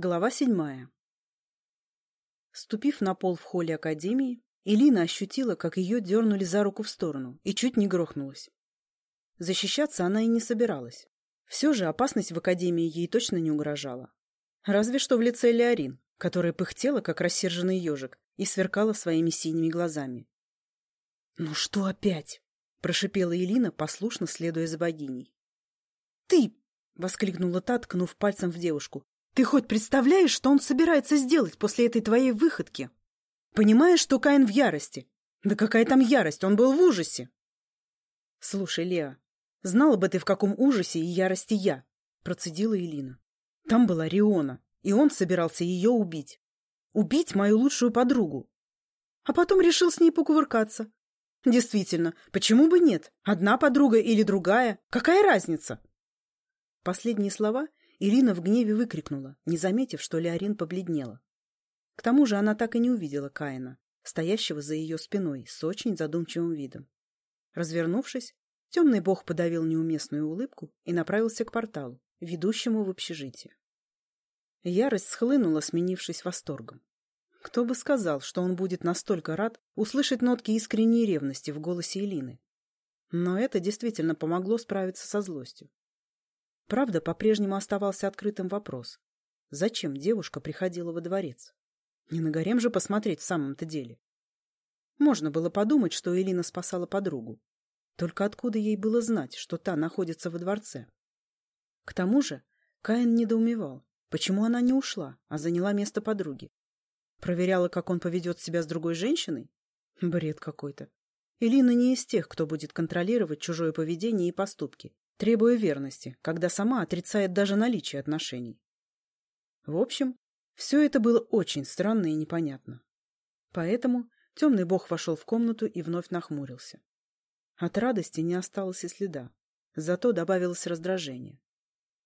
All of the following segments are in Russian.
Глава седьмая. Ступив на пол в холле академии, Элина ощутила, как ее дернули за руку в сторону, и чуть не грохнулась. Защищаться она и не собиралась. Все же опасность в академии ей точно не угрожала. Разве что в лице Леорин, которая пыхтела, как рассерженный ежик, и сверкала своими синими глазами. «Ну что опять?» — прошипела Элина, послушно следуя за богиней. «Ты!» — воскликнула та, ткнув пальцем в девушку. Ты хоть представляешь, что он собирается сделать после этой твоей выходки? Понимаешь, что Каин в ярости? Да какая там ярость, он был в ужасе. Слушай, Леа, знала бы ты, в каком ужасе и ярости я, процедила Элина. Там была Риона, и он собирался ее убить. Убить мою лучшую подругу. А потом решил с ней покувыркаться. Действительно, почему бы нет? Одна подруга или другая? Какая разница? Последние слова Ирина в гневе выкрикнула, не заметив, что Леорин побледнела. К тому же она так и не увидела Каина, стоящего за ее спиной с очень задумчивым видом. Развернувшись, темный бог подавил неуместную улыбку и направился к порталу, ведущему в общежитие. Ярость схлынула, сменившись восторгом. Кто бы сказал, что он будет настолько рад услышать нотки искренней ревности в голосе Элины. Но это действительно помогло справиться со злостью. Правда, по-прежнему оставался открытым вопрос. Зачем девушка приходила во дворец? Не на гарем же посмотреть в самом-то деле. Можно было подумать, что Элина спасала подругу. Только откуда ей было знать, что та находится во дворце? К тому же Каин недоумевал, почему она не ушла, а заняла место подруги. Проверяла, как он поведет себя с другой женщиной? Бред какой-то. Элина не из тех, кто будет контролировать чужое поведение и поступки требуя верности, когда сама отрицает даже наличие отношений. В общем, все это было очень странно и непонятно. Поэтому темный бог вошел в комнату и вновь нахмурился. От радости не осталось и следа, зато добавилось раздражение.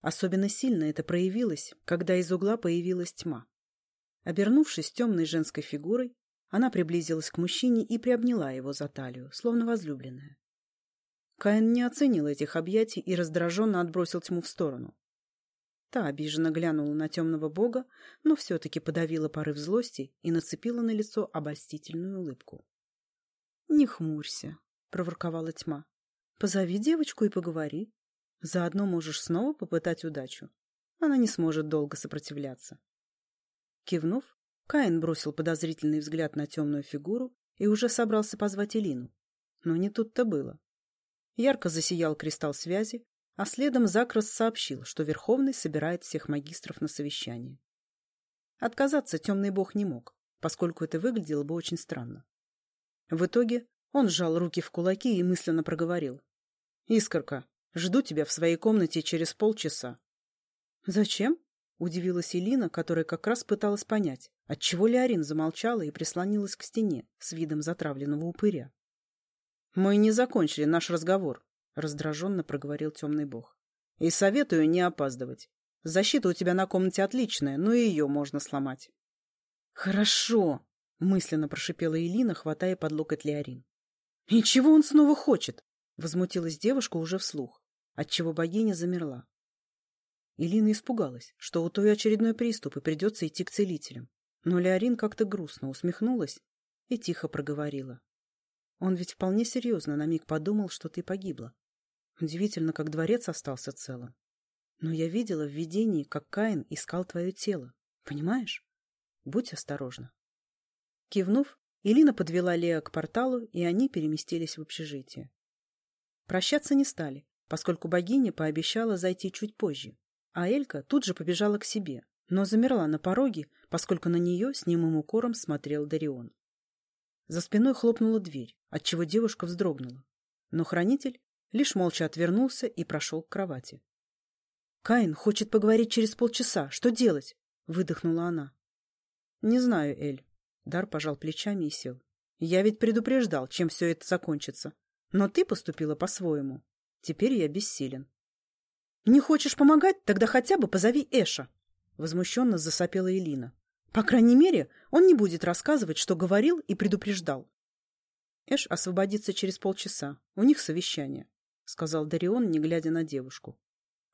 Особенно сильно это проявилось, когда из угла появилась тьма. Обернувшись темной женской фигурой, она приблизилась к мужчине и приобняла его за талию, словно возлюбленная. Каин не оценил этих объятий и раздраженно отбросил тьму в сторону. Та обиженно глянула на темного бога, но все-таки подавила порыв злости и нацепила на лицо обольстительную улыбку. — Не хмурься, — проворковала тьма. — Позови девочку и поговори. Заодно можешь снова попытать удачу. Она не сможет долго сопротивляться. Кивнув, Каин бросил подозрительный взгляд на темную фигуру и уже собрался позвать Элину. Но не тут-то было. Ярко засиял кристалл связи, а следом Закрас сообщил, что Верховный собирает всех магистров на совещание. Отказаться темный бог не мог, поскольку это выглядело бы очень странно. В итоге он сжал руки в кулаки и мысленно проговорил. «Искорка, жду тебя в своей комнате через полчаса». «Зачем?» — удивилась Элина, которая как раз пыталась понять, отчего Леорин замолчала и прислонилась к стене с видом затравленного упыря. «Мы не закончили наш разговор», — раздраженно проговорил темный бог. «И советую не опаздывать. Защита у тебя на комнате отличная, но ее можно сломать». «Хорошо», — мысленно прошипела Элина, хватая под локоть Леорин. «И чего он снова хочет?» — возмутилась девушка уже вслух, отчего богиня замерла. Элина испугалась, что у той очередной приступ и придется идти к целителям. Но Леорин как-то грустно усмехнулась и тихо проговорила. Он ведь вполне серьезно на миг подумал, что ты погибла. Удивительно, как дворец остался целым. Но я видела в видении, как Каин искал твое тело. Понимаешь? Будь осторожна. Кивнув, Элина подвела Лео к порталу, и они переместились в общежитие. Прощаться не стали, поскольку богиня пообещала зайти чуть позже, а Элька тут же побежала к себе, но замерла на пороге, поскольку на нее с немым укором смотрел Дарион. За спиной хлопнула дверь, отчего девушка вздрогнула. Но хранитель лишь молча отвернулся и прошел к кровати. «Каин хочет поговорить через полчаса. Что делать?» — выдохнула она. «Не знаю, Эль». Дар пожал плечами и сел. «Я ведь предупреждал, чем все это закончится. Но ты поступила по-своему. Теперь я бессилен». «Не хочешь помогать? Тогда хотя бы позови Эша!» Возмущенно засопела Элина. По крайней мере, он не будет рассказывать, что говорил и предупреждал. Эш освободится через полчаса. У них совещание, — сказал Дарион, не глядя на девушку.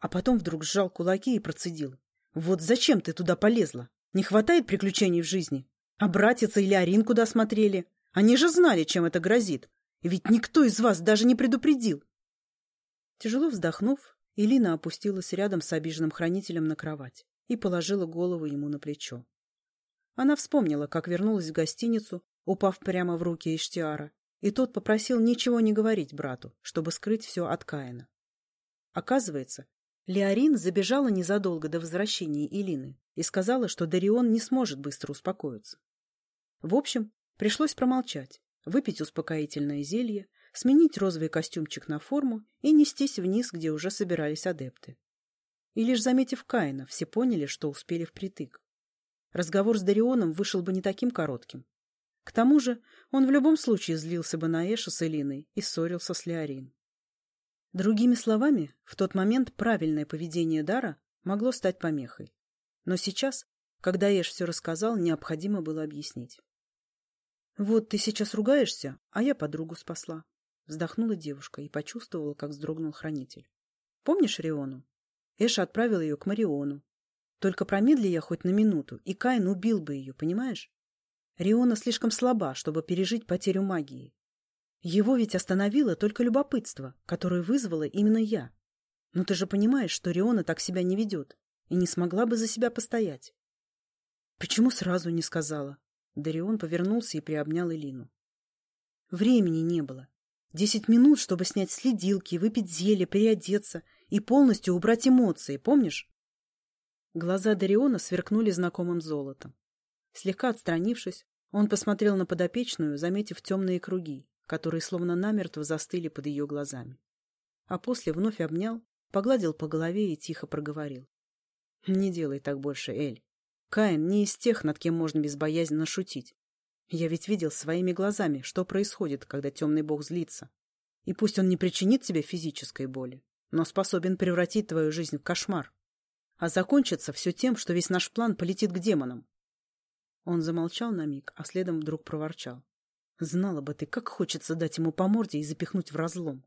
А потом вдруг сжал кулаки и процедил. Вот зачем ты туда полезла? Не хватает приключений в жизни? А братец или Арин куда смотрели? Они же знали, чем это грозит. Ведь никто из вас даже не предупредил. Тяжело вздохнув, Элина опустилась рядом с обиженным хранителем на кровать и положила голову ему на плечо. Она вспомнила, как вернулась в гостиницу, упав прямо в руки Иштиара, и тот попросил ничего не говорить брату, чтобы скрыть все от Каина. Оказывается, Леорин забежала незадолго до возвращения Илины и сказала, что Дарион не сможет быстро успокоиться. В общем, пришлось промолчать, выпить успокоительное зелье, сменить розовый костюмчик на форму и нестись вниз, где уже собирались адепты. И лишь заметив Каина, все поняли, что успели впритык. Разговор с Дарионом вышел бы не таким коротким. К тому же он в любом случае злился бы на Эша с Элиной и ссорился с Леорин. Другими словами, в тот момент правильное поведение Дара могло стать помехой. Но сейчас, когда Эш все рассказал, необходимо было объяснить. «Вот ты сейчас ругаешься, а я подругу спасла», — вздохнула девушка и почувствовала, как вздрогнул хранитель. «Помнишь Риону? Эша отправил ее к Мариону. Только промедли я хоть на минуту, и Каин убил бы ее, понимаешь? Риона слишком слаба, чтобы пережить потерю магии. Его ведь остановило только любопытство, которое вызвало именно я. Но ты же понимаешь, что Риона так себя не ведет и не смогла бы за себя постоять. Почему сразу не сказала? Дарион повернулся и приобнял Элину. Времени не было. Десять минут, чтобы снять следилки, выпить зелье, переодеться и полностью убрать эмоции, помнишь? Глаза Дариона сверкнули знакомым золотом. Слегка отстранившись, он посмотрел на подопечную, заметив темные круги, которые словно намертво застыли под ее глазами. А после вновь обнял, погладил по голове и тихо проговорил. — Не делай так больше, Эль. Каин не из тех, над кем можно безбоязненно шутить. Я ведь видел своими глазами, что происходит, когда темный бог злится. И пусть он не причинит тебе физической боли, но способен превратить твою жизнь в кошмар. А закончится все тем, что весь наш план полетит к демонам. Он замолчал на миг, а следом вдруг проворчал. Знала бы ты, как хочется дать ему по морде и запихнуть в разлом.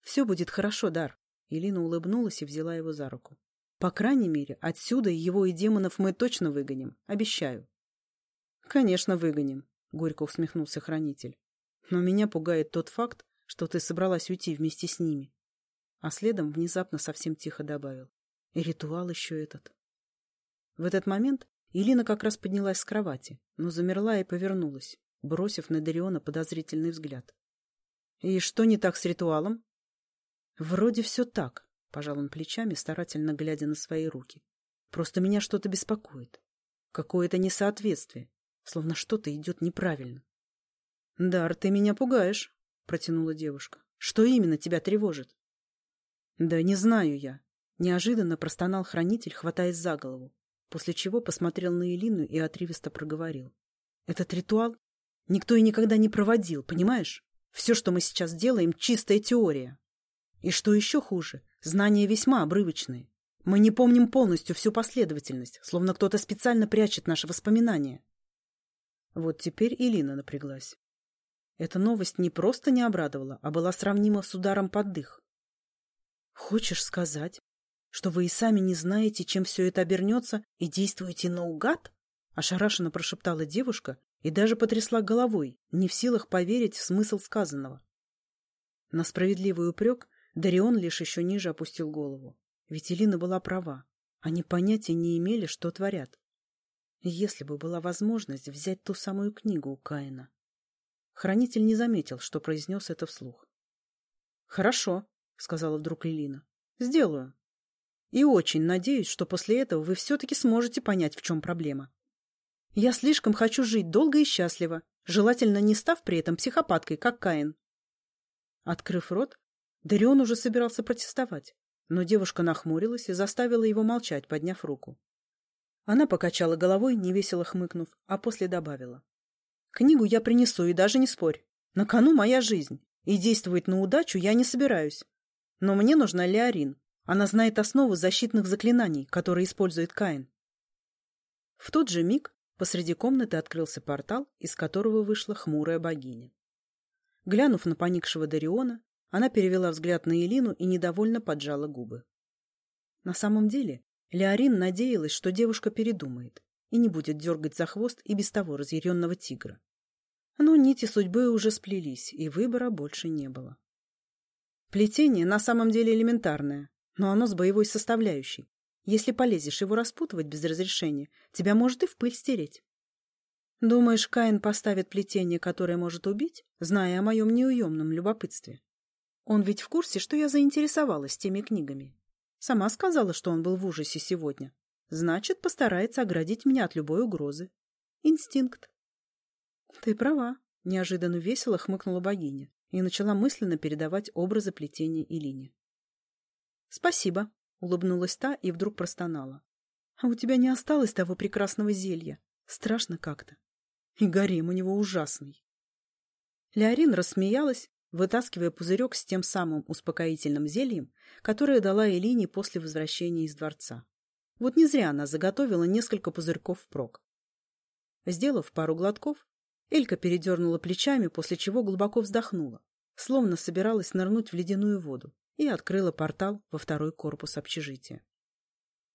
Все будет хорошо, Дар. Елена улыбнулась и взяла его за руку. По крайней мере, отсюда его и демонов мы точно выгоним, обещаю. Конечно, выгоним, горько усмехнулся хранитель. Но меня пугает тот факт, что ты собралась уйти вместе с ними. А следом внезапно совсем тихо добавил. И ритуал еще этот. В этот момент Илина как раз поднялась с кровати, но замерла и повернулась, бросив на Дариона подозрительный взгляд. «И что не так с ритуалом?» «Вроде все так», — пожал он плечами, старательно глядя на свои руки. «Просто меня что-то беспокоит. Какое-то несоответствие, словно что-то идет неправильно». «Дар, ты меня пугаешь», — протянула девушка. «Что именно тебя тревожит?» «Да не знаю я», — неожиданно простонал хранитель, хватаясь за голову, после чего посмотрел на Элину и отрывисто проговорил. «Этот ритуал никто и никогда не проводил, понимаешь? Все, что мы сейчас делаем, чистая теория. И что еще хуже, Знания весьма обрывочные. Мы не помним полностью всю последовательность, словно кто-то специально прячет наши воспоминания. Вот теперь Илина напряглась. Эта новость не просто не обрадовала, а была сравнима с ударом под дых. «Хочешь сказать, что вы и сами не знаете, чем все это обернется, и действуете наугад?» — ошарашенно прошептала девушка и даже потрясла головой, не в силах поверить в смысл сказанного. На справедливый упрек Дарион лишь еще ниже опустил голову. Ведь Элина была права. Они понятия не имели, что творят. Если бы была возможность взять ту самую книгу у Каина. Хранитель не заметил, что произнес это вслух. «Хорошо», — сказала вдруг Элина. «Сделаю. И очень надеюсь, что после этого вы все-таки сможете понять, в чем проблема. Я слишком хочу жить долго и счастливо, желательно не став при этом психопаткой, как Каин». Открыв рот, Дарион уже собирался протестовать, но девушка нахмурилась и заставила его молчать, подняв руку. Она покачала головой, невесело хмыкнув, а после добавила. «Книгу я принесу, и даже не спорь. На кону моя жизнь, и действовать на удачу я не собираюсь. Но мне нужна Леорин. Она знает основу защитных заклинаний, которые использует Каин». В тот же миг посреди комнаты открылся портал, из которого вышла хмурая богиня. Глянув на поникшего Дариона, она перевела взгляд на Елину и недовольно поджала губы. На самом деле, Леорин надеялась, что девушка передумает и не будет дергать за хвост и без того разъяренного тигра. Но нити судьбы уже сплелись, и выбора больше не было. Плетение на самом деле элементарное, но оно с боевой составляющей. Если полезешь его распутывать без разрешения, тебя может и в пыль стереть. Думаешь, Каин поставит плетение, которое может убить, зная о моем неуемном любопытстве? Он ведь в курсе, что я заинтересовалась теми книгами. Сама сказала, что он был в ужасе сегодня. Значит, постарается оградить меня от любой угрозы. Инстинкт. Ты права, неожиданно весело хмыкнула богиня и начала мысленно передавать образы плетения Илине. Спасибо, улыбнулась та и вдруг простонала. А у тебя не осталось того прекрасного зелья. Страшно как-то. И гарем у него ужасный. Леорин рассмеялась, вытаскивая пузырек с тем самым успокоительным зельем, которое дала Элине после возвращения из дворца. Вот не зря она заготовила несколько пузырьков впрок. Сделав пару глотков, Элька передернула плечами, после чего глубоко вздохнула, словно собиралась нырнуть в ледяную воду, и открыла портал во второй корпус общежития.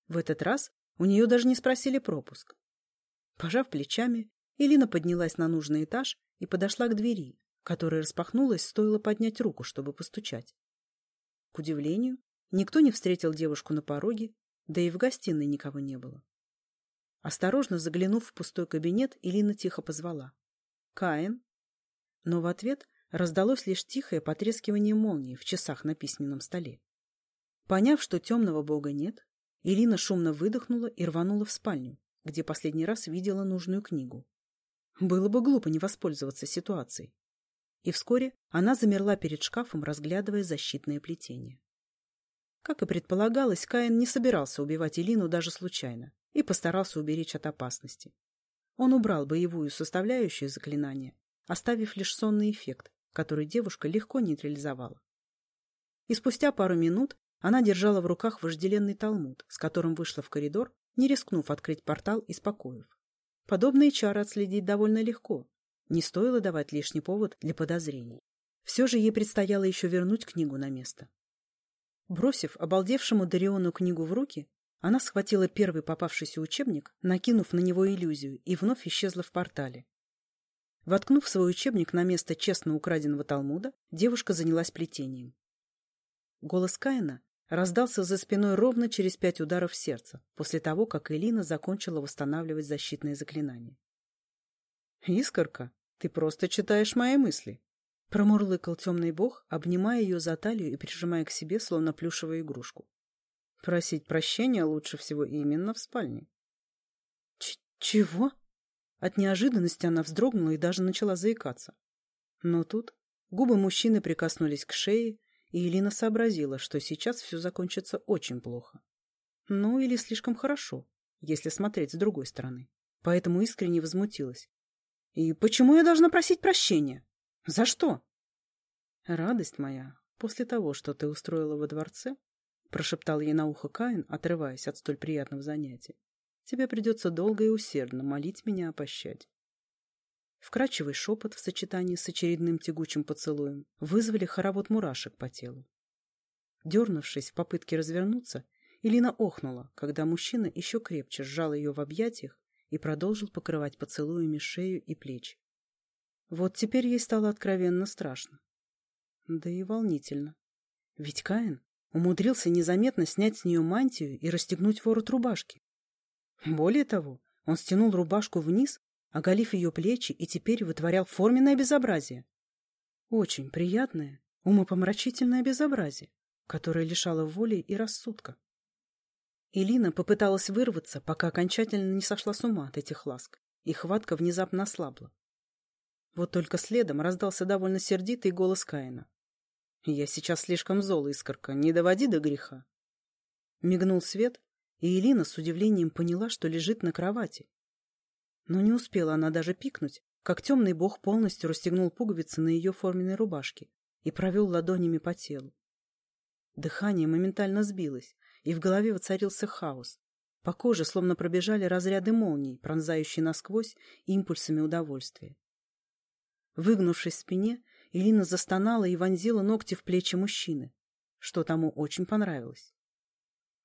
В этот раз у нее даже не спросили пропуск. Пожав плечами, Элина поднялась на нужный этаж и подошла к двери, которая распахнулась, стоило поднять руку, чтобы постучать. К удивлению, никто не встретил девушку на пороге, да и в гостиной никого не было. Осторожно заглянув в пустой кабинет, Элина тихо позвала. «Каин?» Но в ответ раздалось лишь тихое потрескивание молнии в часах на письменном столе. Поняв, что темного бога нет, Ирина шумно выдохнула и рванула в спальню, где последний раз видела нужную книгу. Было бы глупо не воспользоваться ситуацией. И вскоре она замерла перед шкафом, разглядывая защитное плетение. Как и предполагалось, Каин не собирался убивать Элину даже случайно и постарался уберечь от опасности. Он убрал боевую составляющую заклинания, оставив лишь сонный эффект, который девушка легко нейтрализовала. И спустя пару минут она держала в руках вожделенный талмуд, с которым вышла в коридор, не рискнув открыть портал из покоев. Подобные чары отследить довольно легко. Не стоило давать лишний повод для подозрений. Все же ей предстояло еще вернуть книгу на место. Бросив обалдевшему Дариону книгу в руки, она схватила первый попавшийся учебник, накинув на него иллюзию, и вновь исчезла в портале. Воткнув свой учебник на место честно украденного Талмуда, девушка занялась плетением. Голос Каина раздался за спиной ровно через пять ударов сердца, после того, как Элина закончила восстанавливать защитное заклинание. «Искорка, ты просто читаешь мои мысли», — промурлыкал темный бог, обнимая ее за талию и прижимая к себе, словно плюшевую игрушку. «Просить прощения лучше всего именно в спальне». Ч «Чего?» От неожиданности она вздрогнула и даже начала заикаться. Но тут губы мужчины прикоснулись к шее, и Элина сообразила, что сейчас все закончится очень плохо. Ну, или слишком хорошо, если смотреть с другой стороны. Поэтому искренне возмутилась. «И почему я должна просить прощения? За что?» «Радость моя, после того, что ты устроила во дворце, прошептал ей на ухо Каин, отрываясь от столь приятного занятия, тебе придется долго и усердно молить меня о пощаде. Вкрадчивый шепот в сочетании с очередным тягучим поцелуем вызвали хоровод мурашек по телу. Дернувшись в попытке развернуться, Илина охнула, когда мужчина еще крепче сжал ее в объятиях и продолжил покрывать поцелуями шею и плечи. Вот теперь ей стало откровенно страшно. Да и волнительно. Ведь Каин умудрился незаметно снять с нее мантию и расстегнуть ворот рубашки. Более того, он стянул рубашку вниз оголив ее плечи, и теперь вытворял форменное безобразие. Очень приятное, умопомрачительное безобразие, которое лишало воли и рассудка. Илина попыталась вырваться, пока окончательно не сошла с ума от этих ласк, и хватка внезапно ослабла. Вот только следом раздался довольно сердитый голос Каина. «Я сейчас слишком зол, искорка, не доводи до греха». Мигнул свет, и Элина с удивлением поняла, что лежит на кровати, но не успела она даже пикнуть, как темный бог полностью расстегнул пуговицы на ее форменной рубашке и провел ладонями по телу. Дыхание моментально сбилось, и в голове воцарился хаос. По коже словно пробежали разряды молний, пронзающие насквозь импульсами удовольствия. Выгнувшись в спине, Ирина застонала и вонзила ногти в плечи мужчины, что тому очень понравилось.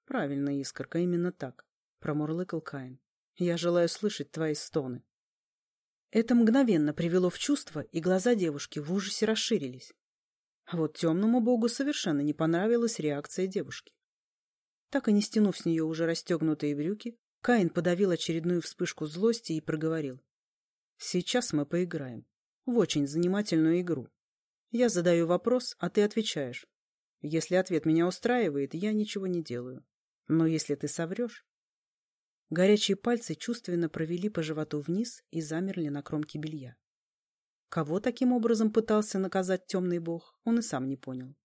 Правильно, Искорка, именно так, промурлыкал Каин. Я желаю слышать твои стоны. Это мгновенно привело в чувство, и глаза девушки в ужасе расширились. А вот темному богу совершенно не понравилась реакция девушки. Так и не стянув с нее уже расстегнутые брюки, Каин подавил очередную вспышку злости и проговорил. «Сейчас мы поиграем. В очень занимательную игру. Я задаю вопрос, а ты отвечаешь. Если ответ меня устраивает, я ничего не делаю. Но если ты соврешь...» Горячие пальцы чувственно провели по животу вниз и замерли на кромке белья. Кого таким образом пытался наказать темный бог, он и сам не понял.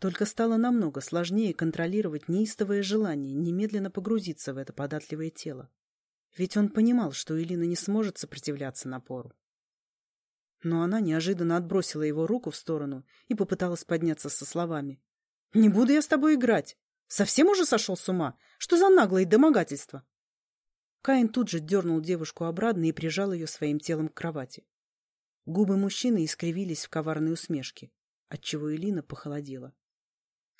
Только стало намного сложнее контролировать неистовое желание немедленно погрузиться в это податливое тело. Ведь он понимал, что Элина не сможет сопротивляться напору. Но она неожиданно отбросила его руку в сторону и попыталась подняться со словами. «Не буду я с тобой играть! Совсем уже сошел с ума? Что за наглое домогательство?» Каин тут же дернул девушку обратно и прижал ее своим телом к кровати. Губы мужчины искривились в коварной усмешке, отчего Элина похолодела.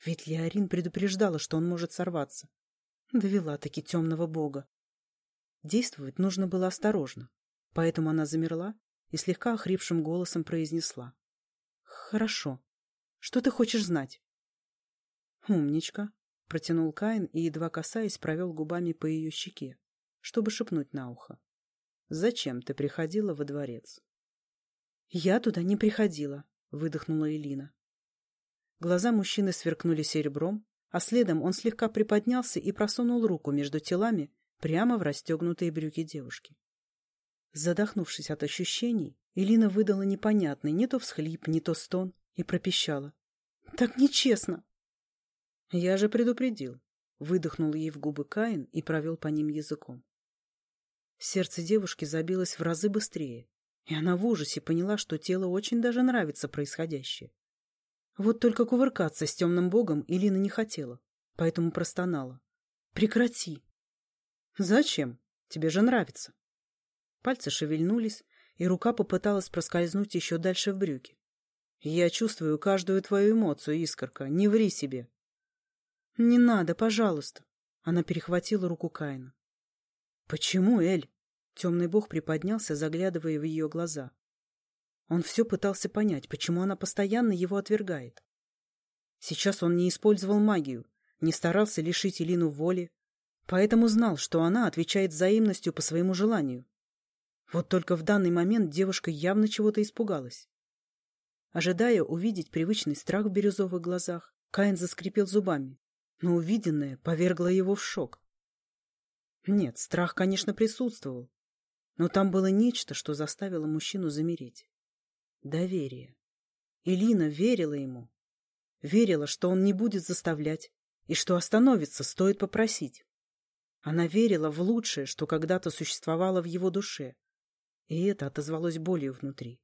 Ведь Леорин предупреждала, что он может сорваться. Довела-таки темного бога. Действовать нужно было осторожно, поэтому она замерла и слегка охрипшим голосом произнесла. — Хорошо. Что ты хочешь знать? — Умничка, — протянул Каин и, едва касаясь, провел губами по ее щеке, чтобы шепнуть на ухо. — Зачем ты приходила во дворец? «Я туда не приходила», — выдохнула Элина. Глаза мужчины сверкнули серебром, а следом он слегка приподнялся и просунул руку между телами прямо в расстегнутые брюки девушки. Задохнувшись от ощущений, Элина выдала непонятный не то всхлип, не то стон и пропищала. «Так нечестно!» «Я же предупредил», — выдохнул ей в губы Каин и провел по ним языком. Сердце девушки забилось в разы быстрее, и она в ужасе поняла, что телу очень даже нравится происходящее. Вот только кувыркаться с темным богом Илина не хотела, поэтому простонала. «Прекрати!» «Зачем? Тебе же нравится!» Пальцы шевельнулись, и рука попыталась проскользнуть еще дальше в брюки. «Я чувствую каждую твою эмоцию, Искорка, не ври себе!» «Не надо, пожалуйста!» Она перехватила руку Каина. «Почему, Эль?» Темный бог приподнялся, заглядывая в ее глаза. Он все пытался понять, почему она постоянно его отвергает. Сейчас он не использовал магию, не старался лишить Элину воли, поэтому знал, что она отвечает взаимностью по своему желанию. Вот только в данный момент девушка явно чего-то испугалась. Ожидая увидеть привычный страх в бирюзовых глазах, Каин заскрипел зубами, но увиденное повергло его в шок. Нет, страх, конечно, присутствовал, но там было нечто, что заставило мужчину замереть. Доверие. Илина верила ему. Верила, что он не будет заставлять, и что остановится, стоит попросить. Она верила в лучшее, что когда-то существовало в его душе, и это отозвалось болью внутри.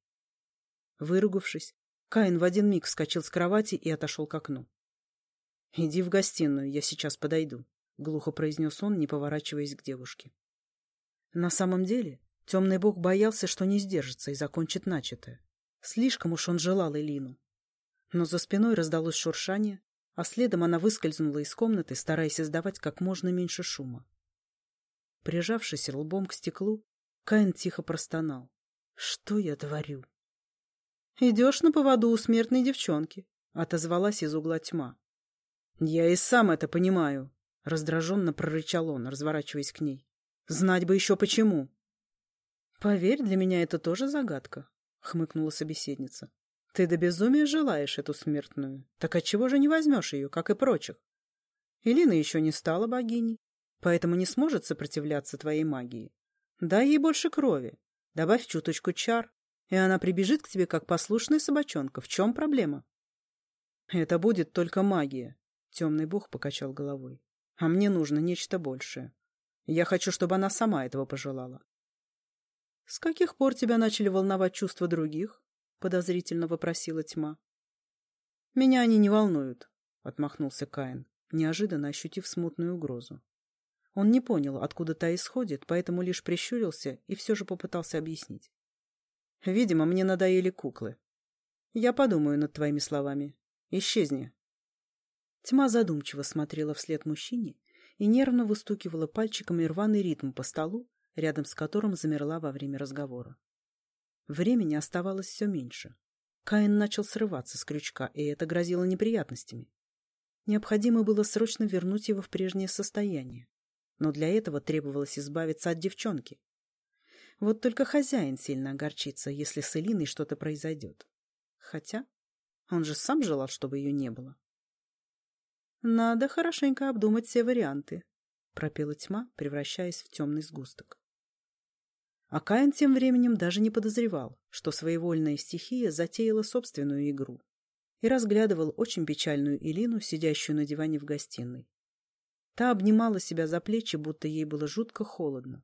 Выругавшись, Каин в один миг вскочил с кровати и отошел к окну. — Иди в гостиную, я сейчас подойду, — глухо произнес он, не поворачиваясь к девушке. На самом деле Темный бог боялся, что не сдержится и закончит начатое. Слишком уж он желал Элину. Но за спиной раздалось шуршание, а следом она выскользнула из комнаты, стараясь издавать как можно меньше шума. Прижавшись лбом к стеклу, Каин тихо простонал. «Что я творю?» «Идешь на поводу у смертной девчонки», — отозвалась из угла тьма. «Я и сам это понимаю», — раздраженно прорычал он, разворачиваясь к ней. «Знать бы еще почему». «Поверь, для меня это тоже загадка», — хмыкнула собеседница. «Ты до безумия желаешь эту смертную. Так отчего же не возьмешь ее, как и прочих? Илина еще не стала богиней, поэтому не сможет сопротивляться твоей магии. Дай ей больше крови, добавь чуточку чар, и она прибежит к тебе, как послушная собачонка. В чем проблема?» «Это будет только магия», — темный бог покачал головой. «А мне нужно нечто большее. Я хочу, чтобы она сама этого пожелала. — С каких пор тебя начали волновать чувства других? — подозрительно вопросила тьма. — Меня они не волнуют, — отмахнулся Каин, неожиданно ощутив смутную угрозу. Он не понял, откуда та исходит, поэтому лишь прищурился и все же попытался объяснить. — Видимо, мне надоели куклы. Я подумаю над твоими словами. Исчезни. Тьма задумчиво смотрела вслед мужчине, и нервно выстукивала пальчиками рваный ритм по столу, рядом с которым замерла во время разговора. Времени оставалось все меньше. Каин начал срываться с крючка, и это грозило неприятностями. Необходимо было срочно вернуть его в прежнее состояние. Но для этого требовалось избавиться от девчонки. Вот только хозяин сильно огорчится, если с Элиной что-то произойдет. Хотя он же сам желал, чтобы ее не было. «Надо хорошенько обдумать все варианты», — пропела тьма, превращаясь в темный сгусток. А Каин тем временем даже не подозревал, что своевольная стихия затеяла собственную игру и разглядывал очень печальную Илину, сидящую на диване в гостиной. Та обнимала себя за плечи, будто ей было жутко холодно.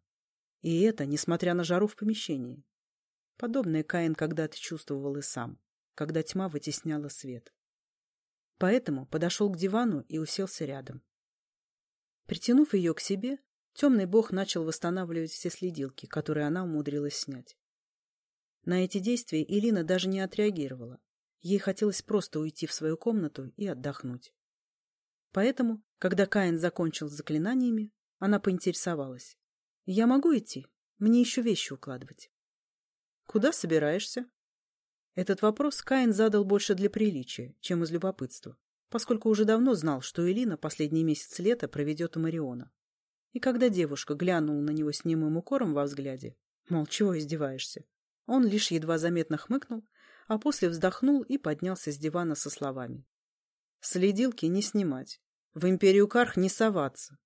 И это, несмотря на жару в помещении. Подобное Каин когда-то чувствовал и сам, когда тьма вытесняла свет. Поэтому подошел к дивану и уселся рядом. Притянув ее к себе, темный бог начал восстанавливать все следилки, которые она умудрилась снять. На эти действия Илина даже не отреагировала. Ей хотелось просто уйти в свою комнату и отдохнуть. Поэтому, когда Каин закончил с заклинаниями, она поинтересовалась. «Я могу идти? Мне еще вещи укладывать». «Куда собираешься?» Этот вопрос Каин задал больше для приличия, чем из любопытства, поскольку уже давно знал, что Элина последний месяц лета проведет у Мариона. И когда девушка глянула на него с немым укором во взгляде, мол, чего издеваешься, он лишь едва заметно хмыкнул, а после вздохнул и поднялся с дивана со словами. «Следилки не снимать, в империю Карх не соваться.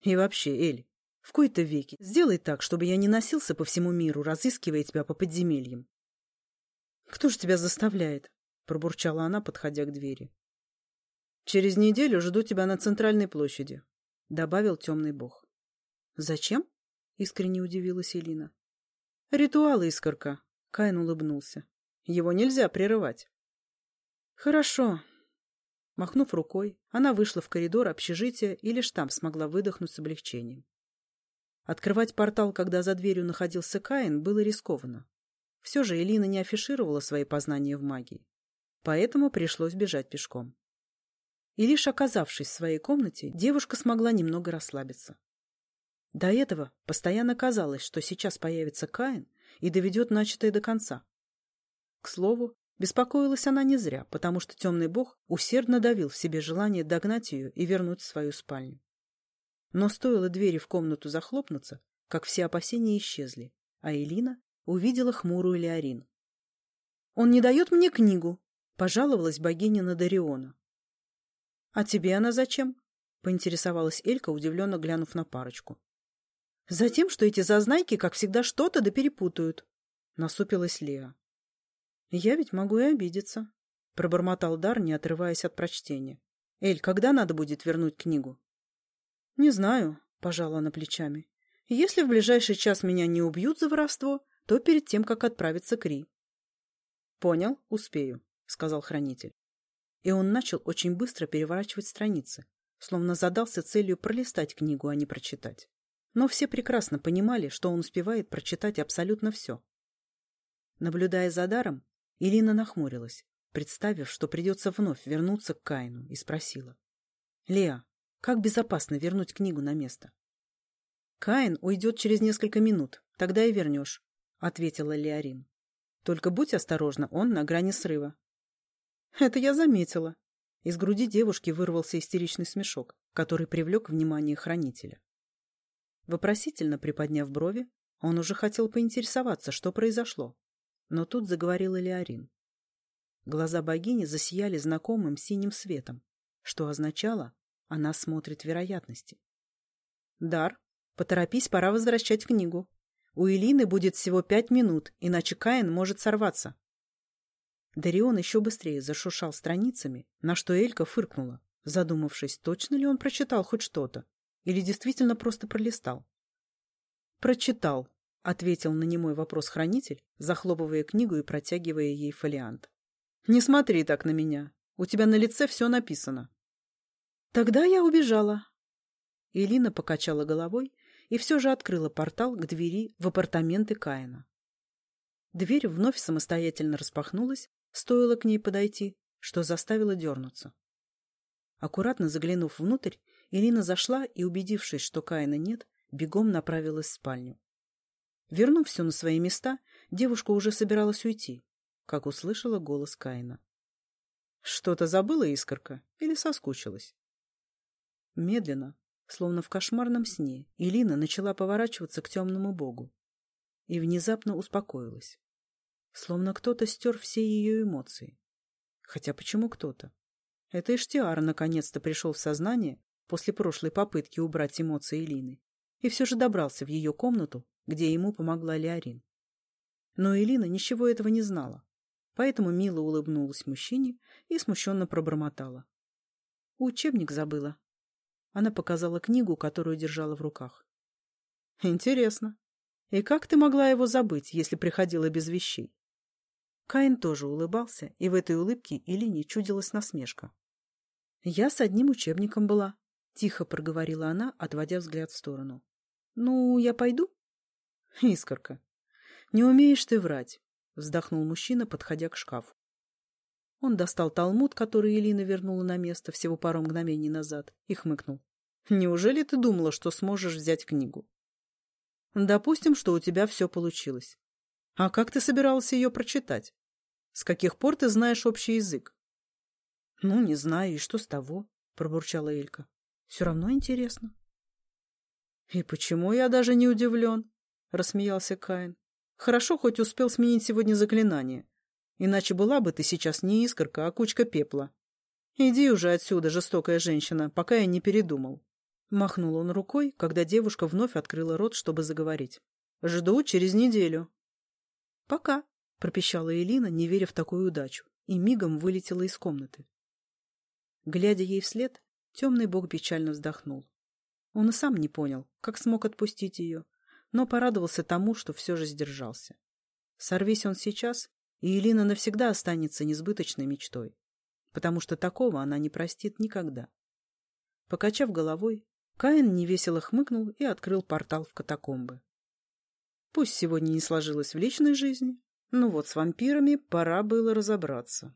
И вообще, Эль, в кои-то веки сделай так, чтобы я не носился по всему миру, разыскивая тебя по подземельям. «Кто ж тебя заставляет?» — пробурчала она, подходя к двери. «Через неделю жду тебя на центральной площади», — добавил темный бог. «Зачем?» — искренне удивилась Элина. «Ритуал, искорка», — Каин улыбнулся. «Его нельзя прерывать». «Хорошо». Махнув рукой, она вышла в коридор общежития и лишь там смогла выдохнуть с облегчением. Открывать портал, когда за дверью находился Каин, было рискованно. Все же Элина не афишировала свои познания в магии, поэтому пришлось бежать пешком. И лишь оказавшись в своей комнате, девушка смогла немного расслабиться. До этого постоянно казалось, что сейчас появится Каин и доведет начатое до конца. К слову, беспокоилась она не зря, потому что темный бог усердно давил в себе желание догнать ее и вернуть в свою спальню. Но стоило двери в комнату захлопнуться, как все опасения исчезли, а Элина увидела хмурую Леорин. «Он не дает мне книгу», — пожаловалась богиня на Дариона. «А тебе она зачем?» — поинтересовалась Элька, удивленно глянув на парочку. «Затем, что эти зазнайки, как всегда, что-то да перепутают», — насупилась Леа. «Я ведь могу и обидеться», — пробормотал Дар, не отрываясь от прочтения. «Эль, когда надо будет вернуть книгу?» «Не знаю», — пожала она плечами. «Если в ближайший час меня не убьют за воровство, то перед тем, как отправиться к Ри. «Понял, успею», — сказал хранитель. И он начал очень быстро переворачивать страницы, словно задался целью пролистать книгу, а не прочитать. Но все прекрасно понимали, что он успевает прочитать абсолютно все. Наблюдая за даром, Ирина нахмурилась, представив, что придется вновь вернуться к Каину, и спросила. «Леа, как безопасно вернуть книгу на место?» «Каин уйдет через несколько минут, тогда и вернешь. — ответила Леорин. «Только будь осторожна, он на грани срыва». «Это я заметила». Из груди девушки вырвался истеричный смешок, который привлек внимание хранителя. Вопросительно приподняв брови, он уже хотел поинтересоваться, что произошло. Но тут заговорила Леорин. Глаза богини засияли знакомым синим светом, что означало, она смотрит вероятности. «Дар, поторопись, пора возвращать книгу», у Элины будет всего пять минут, иначе Каин может сорваться. Дарион еще быстрее зашуршал страницами, на что Элька фыркнула, задумавшись, точно ли он прочитал хоть что-то, или действительно просто пролистал. «Прочитал», — ответил на немой вопрос хранитель, захлопывая книгу и протягивая ей фолиант. «Не смотри так на меня. У тебя на лице все написано». «Тогда я убежала». Элина покачала головой и все же открыла портал к двери в апартаменты Каина. Дверь вновь самостоятельно распахнулась, стоило к ней подойти, что заставило дернуться. Аккуратно заглянув внутрь, Ирина зашла и, убедившись, что Каина нет, бегом направилась в спальню. Вернув все на свои места, девушка уже собиралась уйти, как услышала голос Каина. «Что-то забыла искорка или соскучилась?» Медленно, словно в кошмарном сне, Илина начала поворачиваться к темному богу и внезапно успокоилась. Словно кто-то стер все ее эмоции. Хотя почему кто-то? Это Иштиар наконец-то пришел в сознание после прошлой попытки убрать эмоции Элины и все же добрался в ее комнату, где ему помогла Леорин. Но Элина ничего этого не знала, поэтому мило улыбнулась мужчине и смущенно пробормотала. «Учебник забыла». Она показала книгу, которую держала в руках. «Интересно. И как ты могла его забыть, если приходила без вещей?» Каин тоже улыбался, и в этой улыбке Элине чудилась насмешка. «Я с одним учебником была», — тихо проговорила она, отводя взгляд в сторону. «Ну, я пойду?» «Искорка, не умеешь ты врать», — вздохнул мужчина, подходя к шкафу. Он достал талмуд, который Элина вернула на место всего пару мгновений назад, и хмыкнул. «Неужели ты думала, что сможешь взять книгу?» «Допустим, что у тебя все получилось. А как ты собиралась ее прочитать? С каких пор ты знаешь общий язык? — Ну, не знаю, и что с того? — пробурчала Элька. — Все равно интересно. — И почему я даже не удивлен? — рассмеялся Каин. — Хорошо, хоть успел сменить сегодня заклинание. Иначе была бы ты сейчас не искорка, а кучка пепла. Иди уже отсюда, жестокая женщина, пока я не передумал. Махнул он рукой, когда девушка вновь открыла рот, чтобы заговорить. Жду через неделю. «Пока», — пропищала Элина, не веря в такую удачу, и мигом вылетела из комнаты. Глядя ей вслед, темный бог печально вздохнул. Он и сам не понял, как смог отпустить ее, но порадовался тому, что все же сдержался. Сорвись он сейчас, и Элина навсегда останется несбыточной мечтой, потому что такого она не простит никогда. Покачав головой, Каин невесело хмыкнул и открыл портал в катакомбы. Пусть сегодня не сложилось в личной жизни, но вот с вампирами пора было разобраться.